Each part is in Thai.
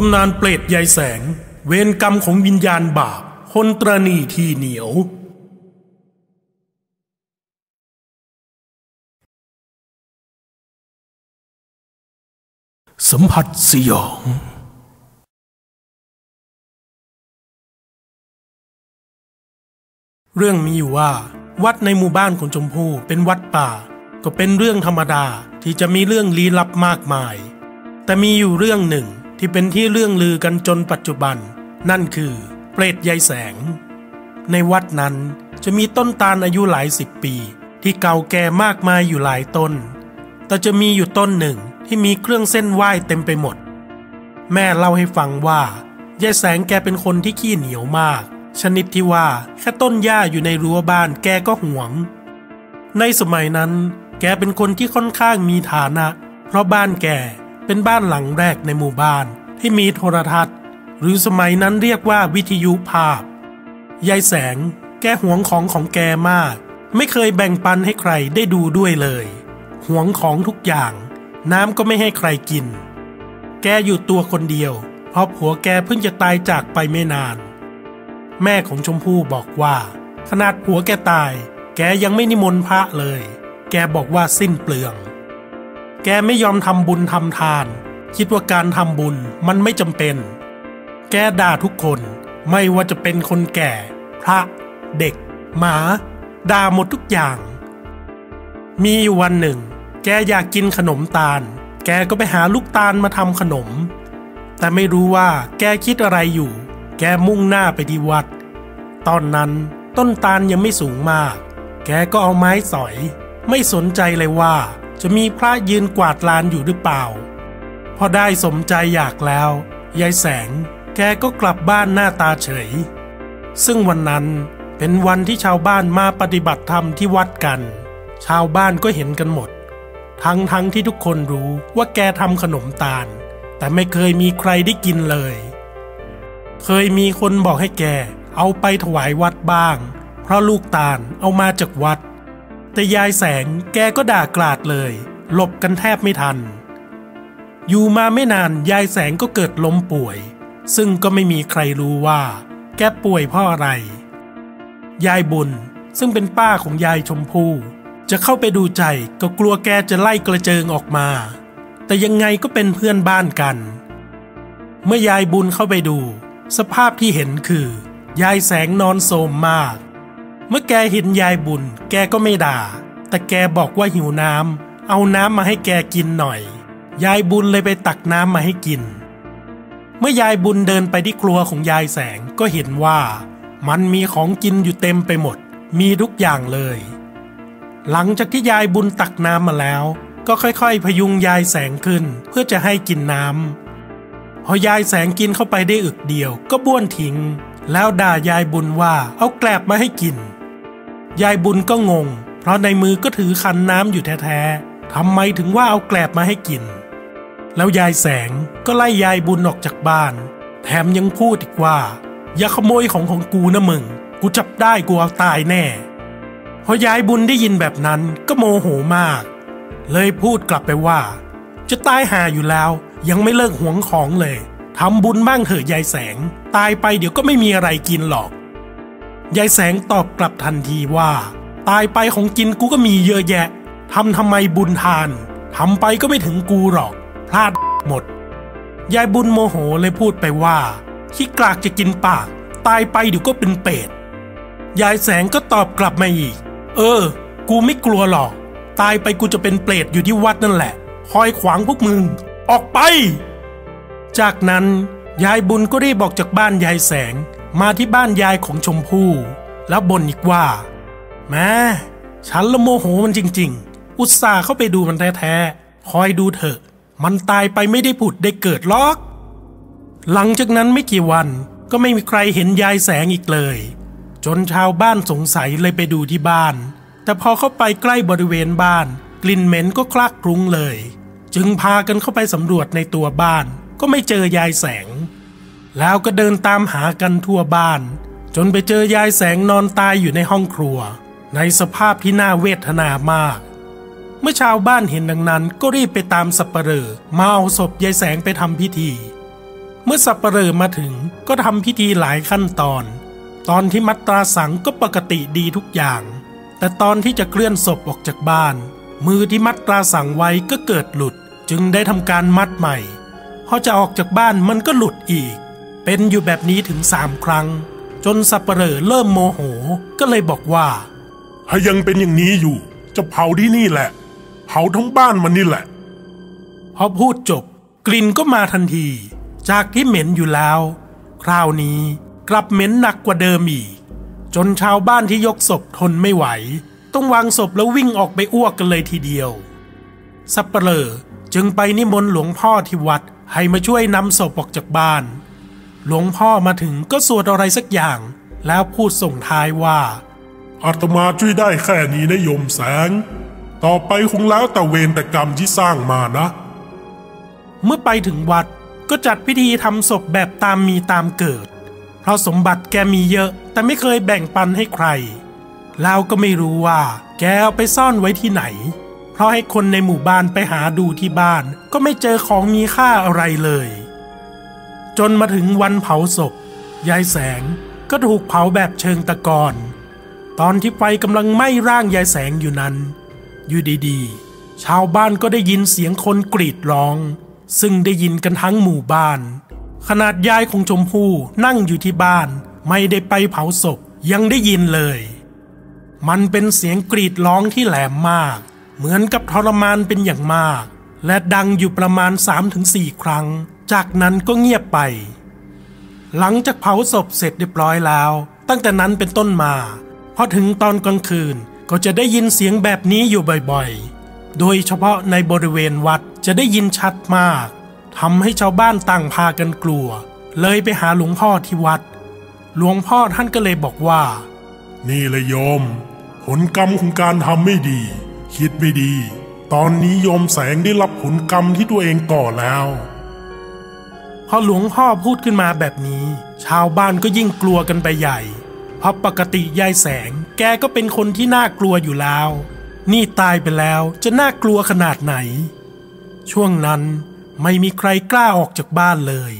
ตำนานเปรตยายแสง เวรกรรมของวิญญาณบาปคนตรณีทีเหนียว สัมผัสสยอง เรื่องมีอยู่ว่า วัดในหมู่บ้านของชมพู่เป็นวัดป่า ก็เป็นเรื่องธรรมดาที่จะมีเรื่องลี้ลับมากมาย แต่มีอยู่เรื่องหนึ่ง ที่เป็นที่เรื่องลือกันจนปัจจุบัน นั่นคือเปรตยายแสง ในวัดนั้นจะมีต้นตาลอายุหลายสิบปี ที่เก่าแก่มากมายอยู่หลายต้น แต่จะมีอยู่ต้นหนึ่งที่มีเครื่องเส้นไหว้เต็มไปหมด แม่เล่าให้ฟังว่ายายแสงแกเป็นคนที่ขี้เหนียวมาก ชนิดที่ว่าแค่ต้นหญ้าอยู่ในรั้วบ้านแกก็หวง ในสมัยนั้น แกเป็นคนที่ค่อนข้างมีฐานะ เพราะบ้านแก เป็นบ้านหลังแรกในหมู่บ้านที่มีโทรทัศน์ หรือสมัยนั้นเรียกว่าวิทยุภาพ ยายแสงแกหวงของของแกมาก ไม่เคยแบ่งปันให้ใครได้ดูด้วยเลยหวงของทุกอย่าง น้ำก็ไม่ให้ใครกิน แกอยู่ตัวคนเดียว เพราะผัวแกเพิ่งจะตายจากไปไม่นาน แม่ของชมพู่บอกว่า ขนาดผัวแกตาย แกยังไม่นิมนต์พระเลย แกบอกว่าสิ้นเปลือง แกไม่ยอมทำบุญทำทาน คิดว่าการทำบุญมันไม่จำเป็น แกด่าทุกคนไม่ว่าจะเป็นคนแก่ พระ เด็ก หมาด่าหมดทุกอย่าง มีอยู่วันหนึ่ง แกอยากกินขนมตาล แกก็ไปหาลูกตาลมาทำขนม แต่ไม่รู้ว่าแกคิดอะไรอยู่ แกมุ่งหน้าไปที่วัด ตอนนั้นต้นตาลยังไม่สูงมาก แกก็เอาไม้สอย ไม่สนใจเลยว่า จะมีพระยืนกวาดลานอยู่หรือเปล่า พอได้สมใจอยากแล้ว ยายแสงแกก็กลับบ้านหน้าตาเฉย ซึ่งวันนั้นเป็นวันที่ชาวบ้านมาปฏิบัติธรรมที่วัดกัน ชาวบ้านก็เห็นกันหมด ทั้งทั้งที่ทุกคนรู้ว่าแกทำขนมตาล แต่ไม่เคยมีใครได้กินเลย เคยมีคนบอกให้แกเอาไปถวายวัดบ้าง เพราะลูกตาลเอามาจากวัด แต่ยายแสงแกก็ด่ากราดเลย หลบกันแทบไม่ทัน อยู่มาไม่นานยายแสงก็เกิดล้มป่วย ซึ่งก็ไม่มีใครรู้ว่า แกป่วยเพราะอะไร ยายบุญซึ่งเป็นป้าของยายชมพู่จะเข้าไปดูใจก็กลัวแกจะไล่กระเจิงออกมา แต่ยังไงก็เป็นเพื่อนบ้านกัน เมื่อยายบุญเข้าไปดู สภาพที่เห็นคือ ยายแสงนอนโทรมมาก เมื่อแกเห็นยายบุญ แกก็ไม่ด่า แต่แกบอกว่าหิวน้ำ เอาน้ำมาให้แกกินหน่อย ยายบุญเลยไปตักน้ำมาให้กิน เมื่อยายบุญเดินไปที่ครัวของยายแสงก็เห็นว่า มันมีของกินอยู่เต็มไปหมด มีทุกอย่างเลย หลังจากที่ยายบุญตักน้ำมาแล้ว ก็ค่อยๆ พยุงยายแสงขึ้นเพื่อจะให้กินน้ำพอยายแสงกินเข้าไปได้อึกเดียวก็บ้วนทิ้งแล้วด่ายายบุญว่าเอาแกลบมาให้กิน ยายบุญก็งง เพราะในมือก็ถือคันน้ำอยู่แท้ๆทำไมถึงว่าเอาแกลบมาให้กิน แล้วยายแสงก็ไล่ยายบุญออกจากบ้าน แถมยังพูดอีกว่า อย่าขโมยของของกูนะมึง กูจับได้กูเอาตายแน่พอยายบุญได้ยินแบบนั้นก็โมโหมาก เลยพูดกลับไปว่า จะตายหาอยู่แล้ว ยังไม่เลิกหวงของเลยทำบุญบ้างเถอะยายแสง ตายไปเดี๋ยวก็ไม่มีอะไรกินหรอก ยายแสงตอบกลับทันทีว่า ตายไปของกินกูก็มีเยอะแยะทำทำไมบุญทานทำไปก็ไม่ถึงกูหรอก พลาดหมด ยายบุญโมโหเลยพูดไปว่าขี้กลากจะกินปาก ตายไปเดี๋ยวก็เป็นเป็ดยายแสงก็ตอบกลับมาอีก เออ กูไม่กลัวหรอก ตายไปกูจะเป็นเปรตอยู่ที่วัดนั่นแหละ คอยขวางพวกมึง ออกไป จากนั้นยายบุญก็รีบบอกจากบ้านยายแสง มาที่บ้านยายของชมพู่ แล้วบ่นอีกว่า แม่ฉันละโมโหมันจริง ๆ อุตส่าห์เข้าไปดูมันแท้ๆ คอยดูเถอะ มันตายไปไม่ได้ผุดได้เกิดหรอก หลังจากนั้นไม่กี่วันก็ไม่มีใครเห็นยายแสงอีกเลย จนชาวบ้านสงสัยเลยไปดูที่บ้าน แต่พอเข้าไปใกล้บริเวณบ้าน กลิ่นเหม็นก็คลักคลุ้งเลย จึงพากันเข้าไปสำรวจในตัวบ้าน ก็ไม่เจอยายแสง แล้วก็เดินตามหากันทั่วบ้าน จนไปเจอยายแสงนอนตายอยู่ในห้องครัว ในสภาพที่น่าเวทนามาก เมื่อชาวบ้านเห็นดังนั้นก็รีบไปตามสับปเหร่อมาเอาศพยายแสงไปทำพิธี เมื่อสับปเหร่อมาถึงก็ทำพิธีหลายขั้นตอน ตอนที่มัดตราสังก็ปกติดีทุกอย่าง แต่ตอนที่จะเคลื่อนศพออกจากบ้าน มือที่มัดตราสังไว้ก็เกิดหลุด จึงได้ทำการมัดใหม่พอจะออกจากบ้านมันก็หลุดอีก เป็นอยู่แบบนี้ถึงสามครั้ง จนสับปเหร่อเริ่มโมโหก็เลยบอกว่า ถ้ายังเป็นอย่างนี้อยู่ จะเผาที่นี่แหละ เผาทั้งบ้านมันนี่แหละ พอพูดจบ กลิ่นก็มาทันที จากที่เหม็นอยู่แล้ว คราวนี้กลับเหม็นหนักกว่าเดิมอีก จนชาวบ้านที่ยกศพทนไม่ไหว ต้องวางศพแล้ววิ่งออกไปอ้วกกันเลยทีเดียว สับเปลอจึงไปนิมนต์หลวงพ่อที่วัดให้มาช่วยนำศพออกจากบ้าน หลวงพ่อมาถึงก็สวดอะไรสักอย่าง แล้วพูดส่งท้ายว่าอาตมาช่วยได้แค่นี้นะโยมแสง ต่อไปคงแล้วแต่เวรแต่กรรมที่สร้างมานะ เมื่อไปถึงวัดก็จัดพิธีทำศพแบบตามมีตามเกิด เพราะสมบัติแกมีเยอะแต่ไม่เคยแบ่งปันให้ใคร แล้วก็ไม่รู้ว่า แกเอาไปซ่อนไว้ที่ไหน เพราะให้คนในหมู่บ้านไปหาดูที่บ้าน ก็ไม่เจอของมีค่าอะไรเลย จนมาถึงวันเผาศพ ยายแสงก็ถูกเผาแบบเชิงตะกอน ตอนที่ไฟกำลังไหม้ร่างยายแสงอยู่นั้น อยู่ดีๆ ชาวบ้านก็ได้ยินเสียงคนกรีดร้อง ซึ่งได้ยินกันทั้งหมู่บ้าน ขนาดยายของชมพู่นั่งอยู่ที่บ้าน ไม่ได้ไปเผาศพยังได้ยินเลย มันเป็นเสียงกรีดร้องที่แหลมมาก เหมือนกับทรมานเป็นอย่างมาก และดังอยู่ประมาณ 3-4 ครั้ง จากนั้นก็เงียบไป หลังจากเผาศพเสร็จเรียบร้อยแล้ว ตั้งแต่นั้นเป็นต้นมาพอถึงตอนกลางคืนก็จะได้ยินเสียงแบบนี้อยู่บ่อยๆ โดยเฉพาะในบริเวณวัดจะได้ยินชัดมากทำให้ชาวบ้านต่างพากันกลัว เลยไปหาหลวงพ่อที่วัด หลวงพ่อท่านก็เลยบอกว่า นี่เลยโยม ผลกรรมของการทำไม่ดี คิดไม่ดี ตอนนี้โยมแสงได้รับผลกรรมที่ตัวเองก่อแล้ว พอหลวงพ่อพูดขึ้นมาแบบนี้ ชาวบ้านก็ยิ่งกลัวกันไปใหญ่ เพราะปกติยายแสง แกก็เป็นคนที่น่ากลัวอยู่แล้ว นี่ตายไปแล้วจะน่ากลัวขนาดไหน ช่วงนั้นไม่มีใครกล้าออกจากบ้านเลย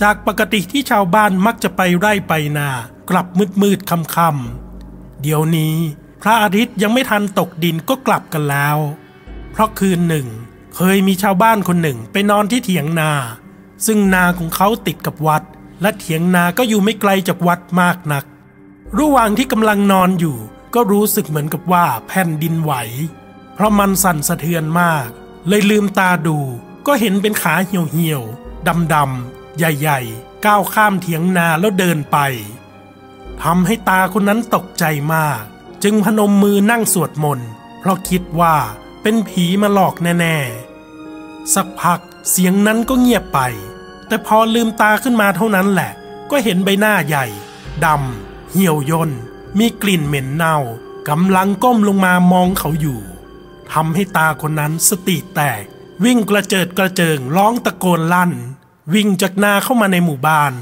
จากปกติที่ชาวบ้านมักจะไปไร่ไปนากลับมืดมืดค่ำค่ำๆเดี๋ยวนี้ พระอาทิตย์ยังไม่ทันตกดินก็กลับกันแล้ว เพราะคืนหนึ่ง เคยมีชาวบ้านคนหนึ่งไปนอนที่เถียงนา ซึ่งนาของเขาติดกับวัด และเถียงนาก็อยู่ไม่ไกลจากวัดมากนัก ระหว่างที่กำลังนอนอยู่ก็รู้สึกเหมือนกับว่าแผ่นดินไหว เพราะมันสั่นสะเทือนมาก เลยลืมตาดู ก็เห็นเป็นขาเหี่ยวๆดำๆใหญ่ๆ ก้าวข้ามเถียงนาแล้วเดินไปทำให้ตาคนนั้นตกใจมาก จึงพนมมือนั่งสวดมนต์เพราะคิดว่าเป็นผีมาหลอกแน่ ๆ สักพักเสียงนั้นก็เงียบไป แต่พอลืมตาขึ้นมาเท่านั้นแหละ ก็เห็นใบหน้าใหญ่ดำเหี่ยวย่นมีกลิ่นเหม็นเน่ากำลังก้มลงมามองเขาอยู่ทำให้ตาคนนั้นสติแตก วิ่งกระเจิดกระเจิงร้องตะโกนลั่น วิ่งจากนาเข้ามาในหมู่บ้าน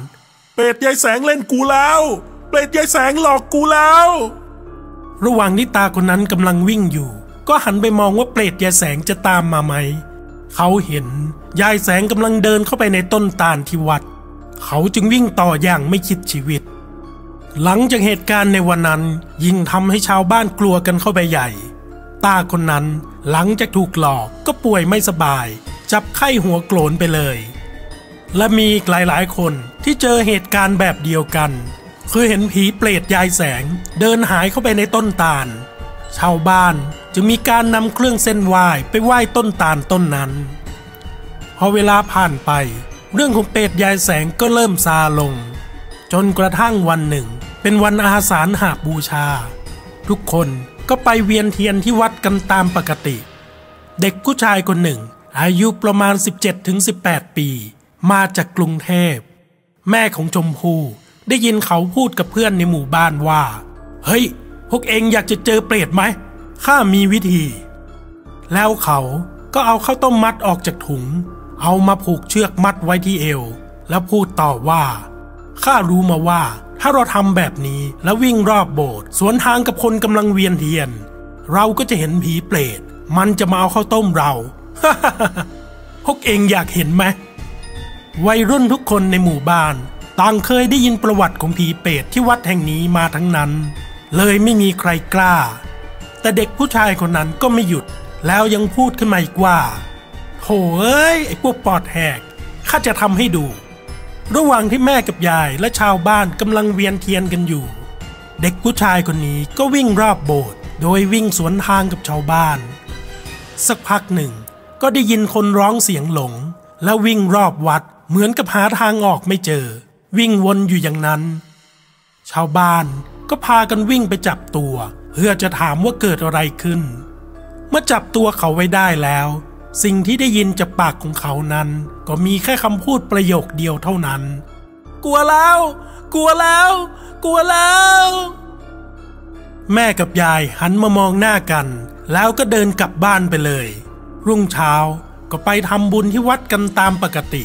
เปรตยายแสงเล่นกูแล้ว เปรตยายแสงหลอกกูแล้ว ระหว่างที่ตาคนนั้นกำลังวิ่งอยู่ ก็หันไปมองว่าเปรตยายแสงจะตามมาไหม เขาเห็นยายแสงกำลังเดินเข้าไปในต้นตาลที่วัด เขาจึงวิ่งต่ออย่างไม่คิดชีวิต หลังจากเหตุการณ์ในวันนั้นยิ่งทำให้ชาวบ้านกลัวกันเข้าไปใหญ่ ตาคนนั้นหลังจากถูกหลอกก็ป่วยไม่สบาย จับไข้หัวโกรนไปเลย และมีอีกหลายๆ คนที่เจอเหตุการณ์แบบเดียวกัน คือเห็นผีเปรตยายแสงเดินหายเข้าไปในต้นตาล ชาวบ้าน จึงมีการนำเครื่องเส้นไหว้ไปไหว้ต้นตาลต้นนั้น พอเวลาผ่านไป เรื่องของเปรตยายแสงก็เริ่มซาลง จนกระทั่งวันหนึ่ง เป็นวันอาสาฬหาบูชา ทุกคนก็ไปเวียนเทียนที่วัดกันตามปกติ เด็กผู้ชายคนหนึ่ง อายุประมาณ 17-18 ปี มาจากกรุงเทพ แม่ของชมพู่ได้ยินเขาพูดกับเพื่อนในหมู่บ้านว่า เฮ้ย พวกเองอยากจะเจอเปรตไหม ข้ามีวิธี แล้วเขาก็เอาข้าวต้มมัดออกจากถุง เอามาผูกเชือกมัดไว้ที่เอว แล้วพูดต่อว่า ข้ารู้มาว่า ถ้าเราทำแบบนี้แล้ววิ่งรอบโบสถ์สวนทางกับคนกำลังเวียนเทียน เราก็จะเห็นผีเปรต มันจะมาเอาข้าวต้มเรา พวกเองอยากเห็นไหม วัยรุ่นทุกคนในหมู่บ้าน ต่างเคยได้ยินประวัติของผีเปรตที่วัดแห่งนี้มาทั้งนั้น เลยไม่มีใครกล้า แต่เด็กผู้ชายคนนั้นก็ไม่หยุด แล้วยังพูดขึ้นมาอีกว่าโถเอ้ยไอ้พวกปอดแหกข้าจะทำให้ดู ระหว่างที่แม่กับยายและชาวบ้านกำลังเวียนเทียนกันอยู่ เด็กผู้ชายคนนี้ก็วิ่งรอบโบสถ์โดยวิ่งสวนทางกับชาวบ้าน สักพักหนึ่ง ก็ได้ยินคนร้องเสียงหลง แล้ววิ่งรอบวัดเหมือนกับหาทางออกไม่เจอ วิ่งวนอยู่อย่างนั้น ชาวบ้านก็พากันวิ่งไปจับตัว เพื่อจะถามว่าเกิดอะไรขึ้น เมื่อจับตัวเขาไว้ได้แล้ว สิ่งที่ได้ยินจากปากของเขานั้น ก็มีแค่คำพูดประโยคเดียวเท่านั้น กลัวแล้ว กลัวแล้ว กลัวแล้ว แม่กับยายหันมามองหน้ากัน แล้วก็เดินกลับบ้านไปเลย รุ่งเช้าก็ไปทำบุญที่วัดกันตามปกติ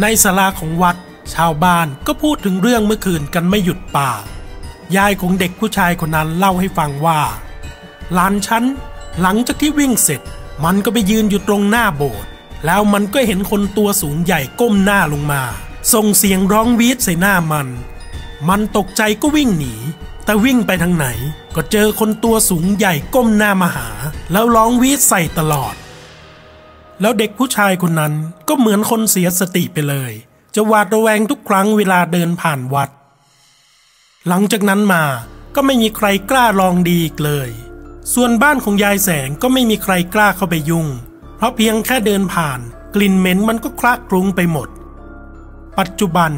ในศาลาของวัด ชาวบ้านก็พูดถึงเรื่องเมื่อคืนกันไม่หยุดปาก ยายของเด็กผู้ชายคนนั้นเล่าให้ฟังว่าหลานฉันหลังจากที่วิ่งเสร็จ มันก็ไปยืนอยู่ตรงหน้าโบสถ์แล้วมันก็เห็นคนตัวสูงใหญ่ก้มหน้าลงมา ส่งเสียงร้องวีดใส่หน้ามัน มันตกใจก็วิ่งหนี แต่วิ่งไปทางไหน ก็เจอคนตัวสูงใหญ่ก้มหน้ามาหา แล้วร้องวีดใส่ตลอด แล้วเด็กผู้ชายคนนั้นก็เหมือนคนเสียสติไปเลย จะหวาดระแวงทุกครั้งเวลาเดินผ่านวัด หลังจากนั้นมาก็ไม่มีใครกล้าลองดีอีกเลย ส่วนบ้านของยายแสงก็ไม่มีใครกล้าเข้าไปยุ่ง เพราะเพียงแค่เดินผ่าน กลิ่นเหม็นมันก็คลากคลุ้งไปหมด ปัจจุบัน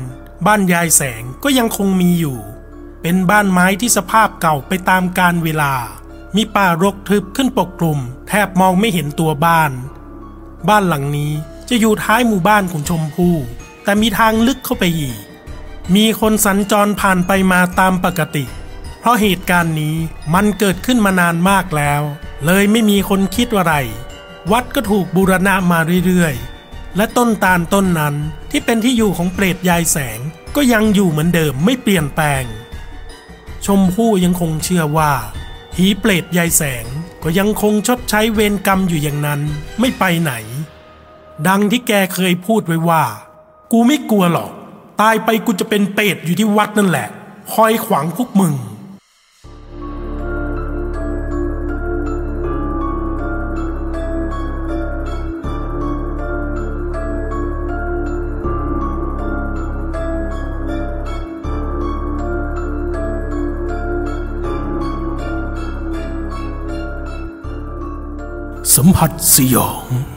บ้านยายแสงก็ยังคงมีอยู่ เป็นบ้านไม้ที่สภาพเก่าไปตามกาลเวลา มีป่ารกทึบขึ้นปกคลุม แทบมองไม่เห็นตัวบ้าน บ้านหลังนี้จะอยู่ท้ายหมู่บ้านของชมพู่แต่มีทางลึกเข้าไปอีก มีคนสัญจรผ่านไปมาตามปกติ เพราะเหตุการณ์นี้มันเกิดขึ้นมานานมากแล้ว เลยไม่มีคนคิดอะไร วัดก็ถูกบูรณะมาเรื่อยๆ และต้นตาลต้นนั้นที่เป็นที่อยู่ของเปรตยายแสง ก็ยังอยู่เหมือนเดิมไม่เปลี่ยนแปลง ชมพู่ยังคงเชื่อว่าผีเปรตยายแสงก็ยังคงชดใช้เวรกรรมอยู่อย่างนั้นไม่ไปไหน ดังที่แกเคยพูดไว้ว่า กูไม่กลัวหรอก ตายไปกูจะเป็นเปรตอยู่ที่วัดนั่นแหละคอยขวางพวกมึงสัมผัสสยอง